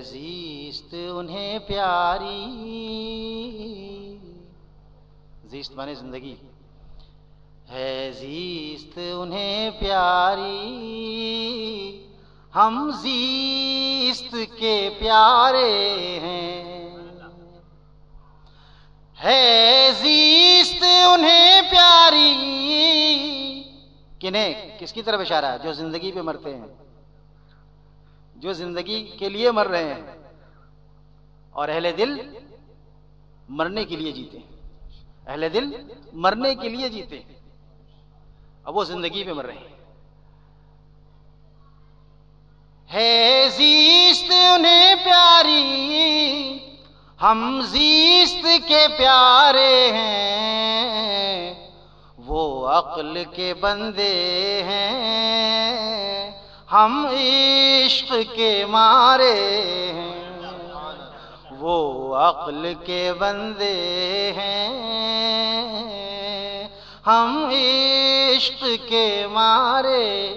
زیست انہیں پیاری۔ زیست مانے زندگی۔ ہے زیست انہیں پیاری۔ ہم زیست کے پیارے ہیں۔ ہے زیست انہیں پیاری۔ کنہیں کس کی طرف اشارہ ہے؟ جو زندگی پہ مرتے ہیں۔ جو زندگی کے لیے مر رہے ہیں اور اہل دل مرنے کے لیے جیتے ہیں۔ اہل دل مرنے کے لیے جیتے ہیں۔ اب وہ زندگی پہ مر رہے ہیں۔ ہے زیست انہیں پیاری، ہم زیست کے پیارے ہیں۔ وہ عقل کے بندے ہیں۔ ہم عشق کے مارے ہیں، وہ عقل کے بندے ہیں۔ ہم عشق کے مارے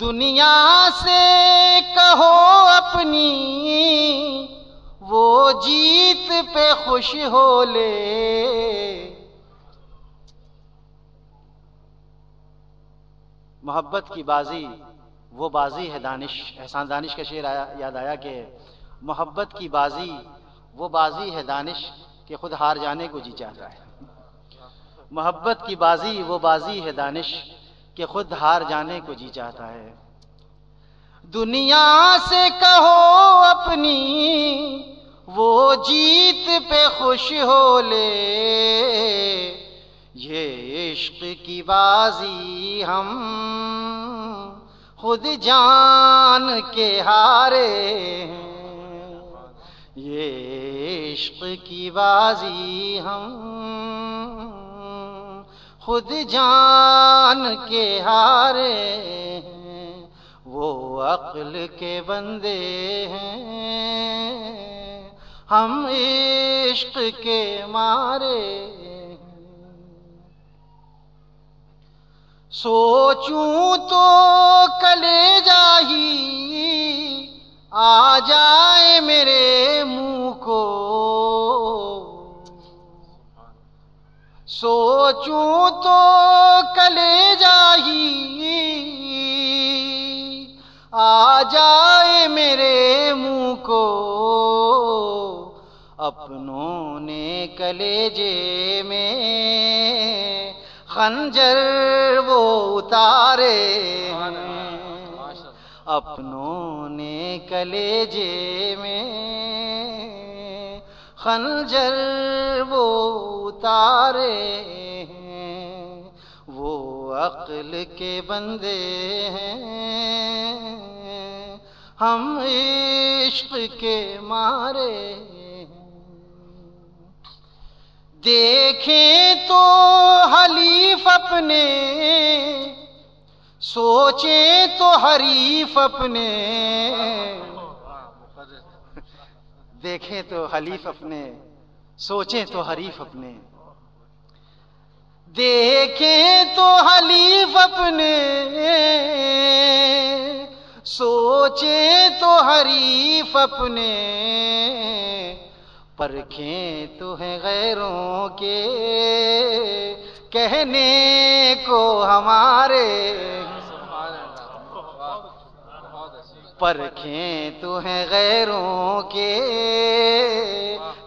دنیا سے کہو اپنی، وہ جیت پہ خوش ہو لے۔ محبت کی بازی، وہ بازی ہے دانش، احسان دانش کا شعر آیا، یاد آیا کہ محبت کی بازی، وہ بازی ہے دانش کہ خود ہار جانے کو جی چاہتا ہے۔ محبت کی بازی، وہ بازی ہے دانش کہ خود ہار جانے کو جی چاہتا ہے۔ دنیا سے کہو اپنی، وہ جیت پہ خوش ہو لے۔ یہ عشق کی بازی ہم خود جان کے ہارے ہیں۔ یہ عشق کی بازی ہم خود جان کے ہارے ہیں۔ وہ عقل کے بندے ہیں۔ ہم عشق کے مارے سوچوں تو کلے جاہی آ جائے میرے منہ کو۔ سوچوں تو کلے جاہی آ جائے میرے منہ کو۔ اپنوں نے کلیجے میں خنجر وہ اتارے۔ اپنوں نے کلیجے میں خنجر وہ اتارے۔ ہیں وہ عقل کے بندے ہیں، ہم عشق کے مارے۔ ہیں دیکھیں تو حلیف اپنے، سوچیں تو حریف اپنے۔ دیکھیں تو حلیف اپنے، سوچیں تو حریف اپنے۔ دیکھیں تو حلیف اپنے، سوچیں تو حریف اپنے۔ پرکھیں تو ہیں غیروں کے۔ کہنے کو ہمارے پرکھیں تو ہیں غیروں کے۔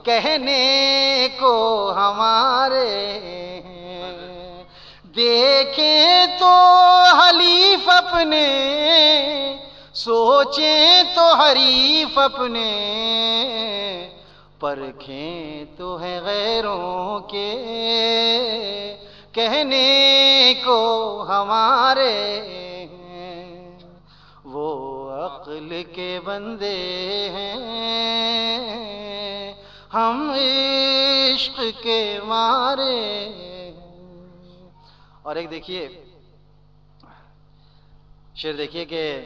کہنے کو ہمارے دیکھیں تو حلیف اپنے، سوچیں تو حریف اپنے۔ پرکھیں تو ہیں غیروں کے کہنے کو ہمارے ہیں۔ وہ عقل کے بندے ہیں۔ ہم عشق کے مارے اور ایک دیکھیے، شعر دیکھیے کہ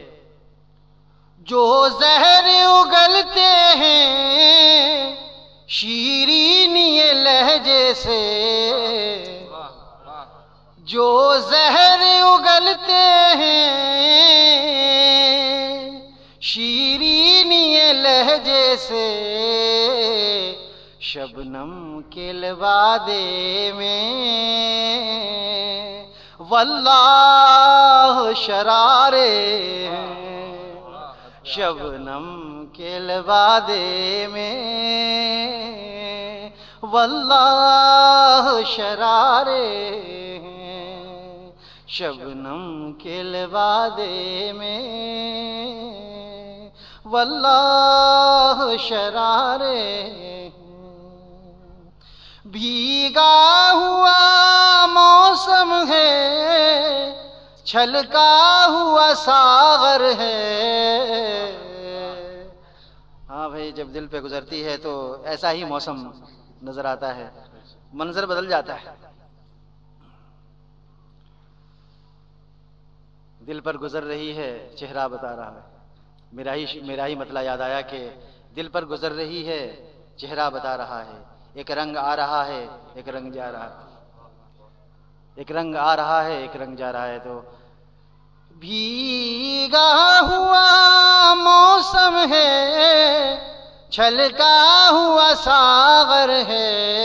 جو زہر اگلتے ہیں شیرینی لہجے سے جو زہر اگلتے ہیں لہجے سے شبنم کے لبادے میں واللہ شرارے شبنم کے لبادے میں واللہ شرارے شبنم کے لبادے میں، واللہ شرارے بھیگا ہوا موسم ہے، چھلکا ہوا ساغر ہے۔ ہاں بھائی، جب دل پہ گزرتی ہے تو ایسا ہی موسم۔ نظر آتا ہے، منظر بدل جاتا ہے۔ دل پر گزر رہی ہے، چہرہ بتا رہا ہے۔ میرا ہی میرا ہی مطلع یاد آیا کہ دل پر گزر رہی ہے، چہرہ بتا رہا ہے۔ ایک رنگ آ رہا ہے، ایک رنگ جا رہا ہے۔ ایک رنگ آ رہا ہے، ایک رنگ جا رہا ہے تو بھیگا چھلکا ہوا ساغر ہے۔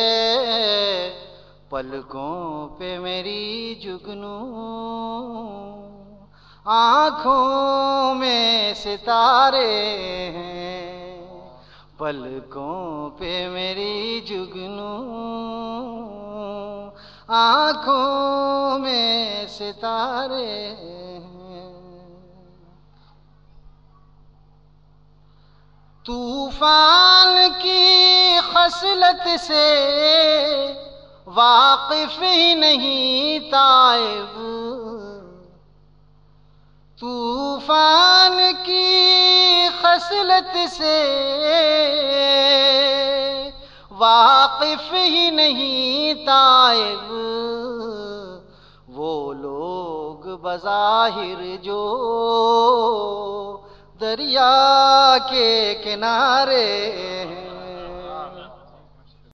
پلکوں پہ میری جگنو آنکھوں میں ستارے ہیں۔ پلکوں پہ میری جگنو آنکھوں میں ستارے ہیں۔ طوفان کی خصلت سے واقف ہی نہیں تائب طوفان کی خصلت سے واقف ہی نہیں تائب وہ لوگ بظاہر جو دریا کے کنارے